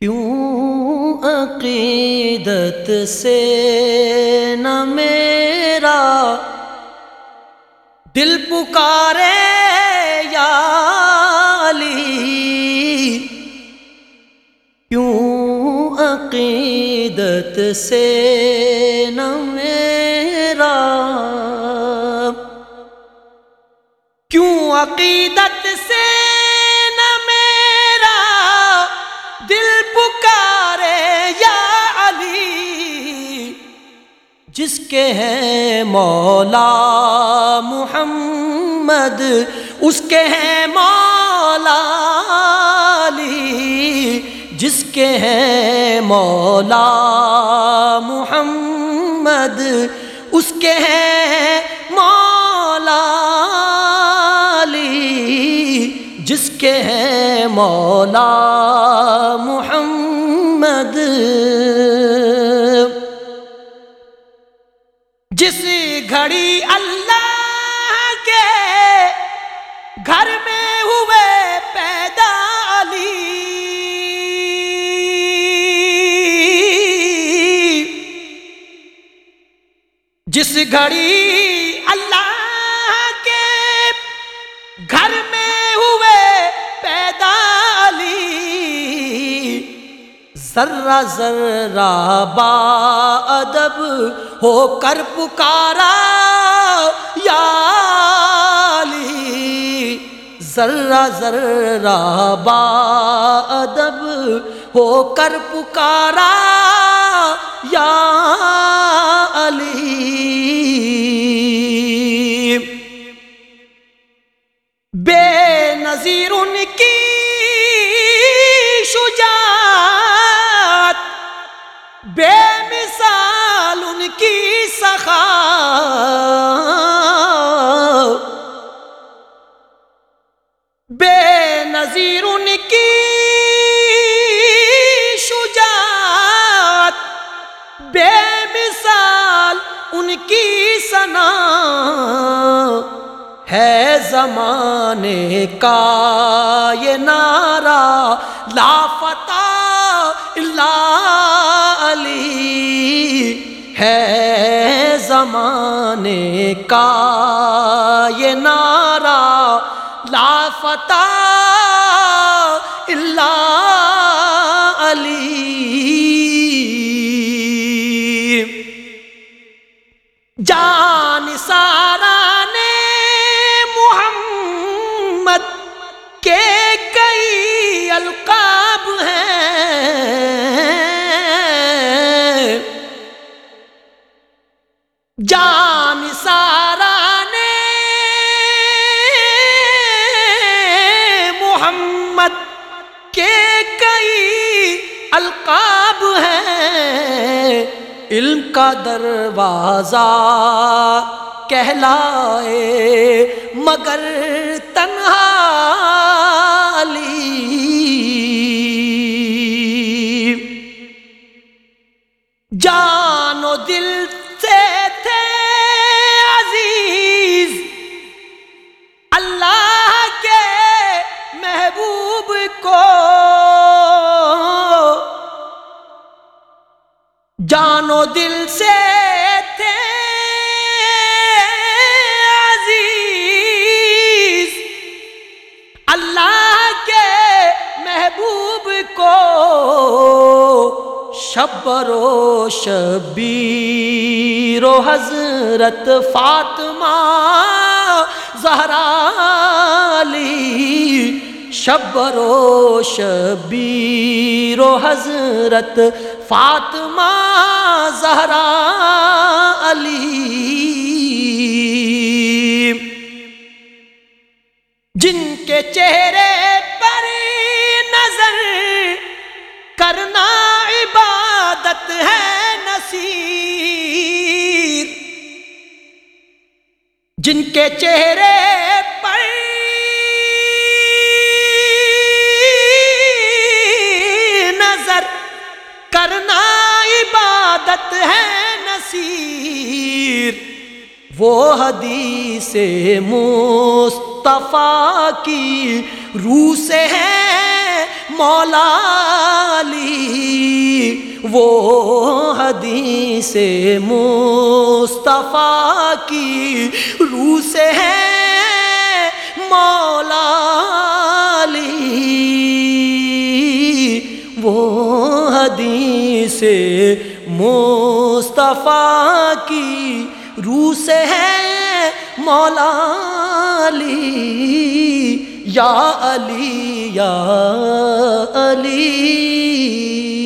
کیوں عقیدت سے نہ میرا دل پکارے یا علی؟ کیوں عقیدت سے نہ میرا؟ کیوں عقیدت سے کارے یا علی، جس کے ہیں مولا محمد، اس کے ہیں مولا علی، جس کے ہیں مولا محمد، اس کے ہیں جس کے ہیں مولا محمد۔ جس گھڑی اللہ کے گھر میں ہوئے پیدا علی۔ جس گھڑی اللہ ذرہ ذرہ با ادب ہو کر پکارا یا علی۔ ذرہ ذرہ با ادب ہو کر پکارا یا علی۔ بے نظیر ان کی کی سنا ہے زمانے کا یہ نعرہ لافتہ علی ہے زمانے کا یہ نعرہ لافتہ علی علم کا دروازہ کہلائے مگر تنہا علی شبر و شبیر و حضرت فاطمہ زہرا علی شبر و شبیر و حضرت فاطمہ زہرا علی۔ جن کے چہرے پر نظر کرنا عبادت ہے نصیر۔ جن کے چہرے پر نظر کرنا عبادت ہے نصیر۔ وہ حدیث مصطفیٰ کی روح سے ہے مولا علی، وہ حدیث مصطفیٰ کی روح سے ہے۔ مولا علی، وہ حدیث مصطفیٰ کی روح سے ہے۔ مولا علی یا علی یا علی۔